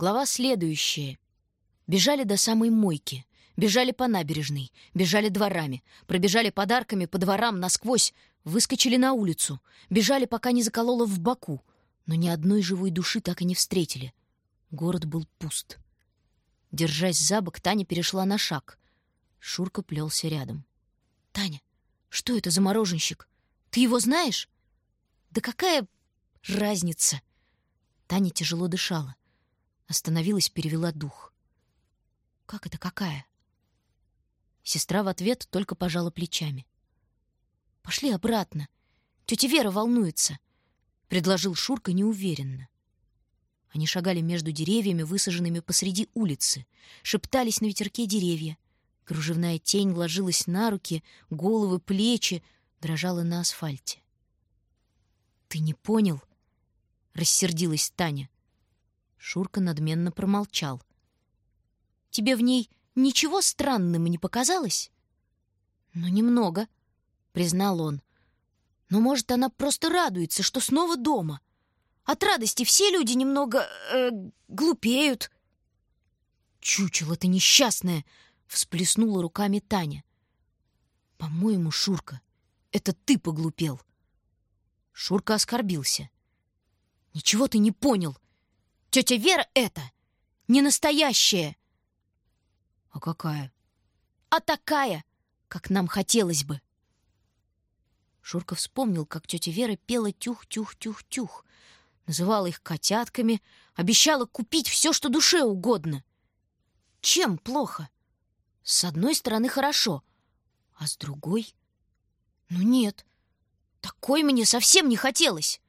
Глава следующая. Бежали до самой мойки. Бежали по набережной, бежали дворами, пробежали подарками по дворам насквозь, выскочили на улицу, бежали, пока не закололо в боку, но ни одной живой души так и не встретили. Город был пуст. Держась за бок, Таня перешла на шаг. Шурка плелся рядом. «Таня, что это за мороженщик? Ты его знаешь?» «Да какая разница?» Таня тяжело дышала. Остановилась, перевела дух. «Как это какая?» Сестра в ответ только пожала плечами. «Пошли обратно. Тетя Вера волнуется», — предложил Шурка неуверенно. Они шагали между деревьями, высаженными посреди улицы, шептались на ветерке деревья. Кружевная тень ложилась на руки, головы, плечи, дрожала на асфальте. «Ты не понял?» — рассердилась Таня. Шурка надменно промолчал. «Тебе в ней ничего странным не показалось?» «Ну, немного», — признал он. «Но, может, она просто радуется, что снова дома. От радости все люди немного... Э, глупеют». «Чучело ты несчастное!» — всплеснула руками Таня. «По-моему, Шурка, это ты поглупел». Шурка оскорбился. «Ничего ты не понял. Тетя Вера это не настоящая». «А какая?» «А такая, как нам хотелось бы». Шурка вспомнил, как тетя Вера пела «тюх-тюх-тюх-тюх», называла их котятками, обещала купить все, что душе угодно. Чем плохо? С одной стороны хорошо, а с другой... Ну нет, такой мне совсем не хотелось.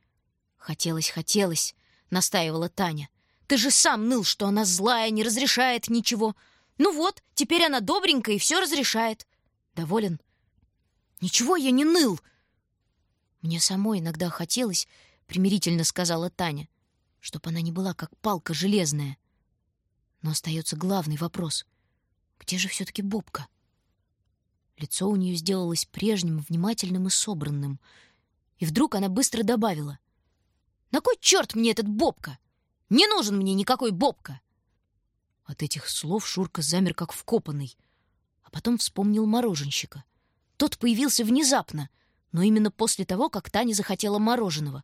Хотелось, хотелось, настаивала Таня. Ты же сам ныл, что она злая, не разрешает ничего. Ну вот, теперь она добренькая и все разрешает. Доволен? Ничего я не ныл. Мне самой иногда хотелось, примирительно сказала Таня, чтоб она не была как палка железная. Но остается главный вопрос. Где же все-таки Бобка? Лицо у нее сделалось прежним, внимательным и собранным. И вдруг она быстро добавила. «На кой черт мне этот Бобка? Не нужен мне никакой Бобка!» От этих слов Шурка замер как вкопанный, а потом вспомнил мороженщика. Тот появился внезапно, но именно после того, как Таня захотела мороженого.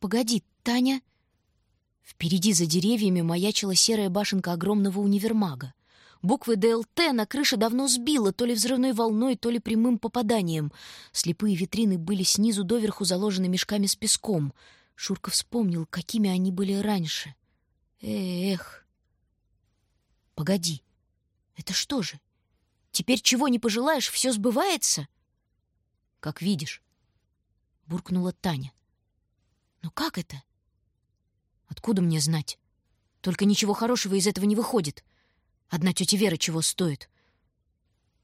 «Погоди, Таня...» Впереди за деревьями маячила серая башенка огромного универмага. Буквы ДЛТ на крыше давно сбило то ли взрывной волной, то ли прямым попаданием. Слепые витрины были снизу доверху заложены мешками с песком. Шурка вспомнил, какими они были раньше. Эх... Погоди, это что же? Теперь чего не пожелаешь, все сбывается? Как видишь, буркнула Таня. Но как это? Откуда мне знать? Только ничего хорошего из этого не выходит. Одна тетя Вера чего стоит.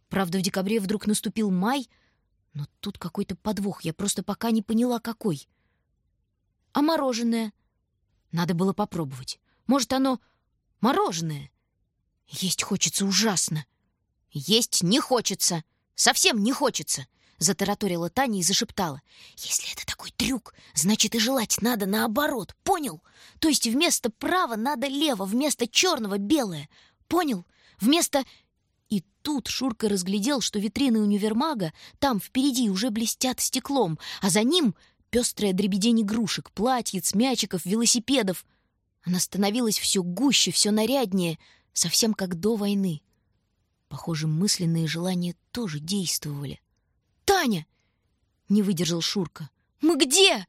Правда, в декабре вдруг наступил май, но тут какой-то подвох, я просто пока не поняла, какой. А мороженое? Надо было попробовать. Может, оно мороженое? Есть хочется ужасно. Есть не хочется. Совсем не хочется. Затараторила Таня и зашептала. Если это такой трюк, значит и желать надо наоборот. Понял? То есть вместо права надо лево, вместо черного белое. Понял? Вместо... И тут Шурка разглядел, что витрины универмага там впереди уже блестят стеклом, а за ним пестрая дребедень игрушек, платьиц, мячиков, велосипедов. Она становилась все гуще, все наряднее — совсем как до войны. Похоже, мысленные желания тоже действовали. «Таня!» — не выдержал Шурка. «Мы где?»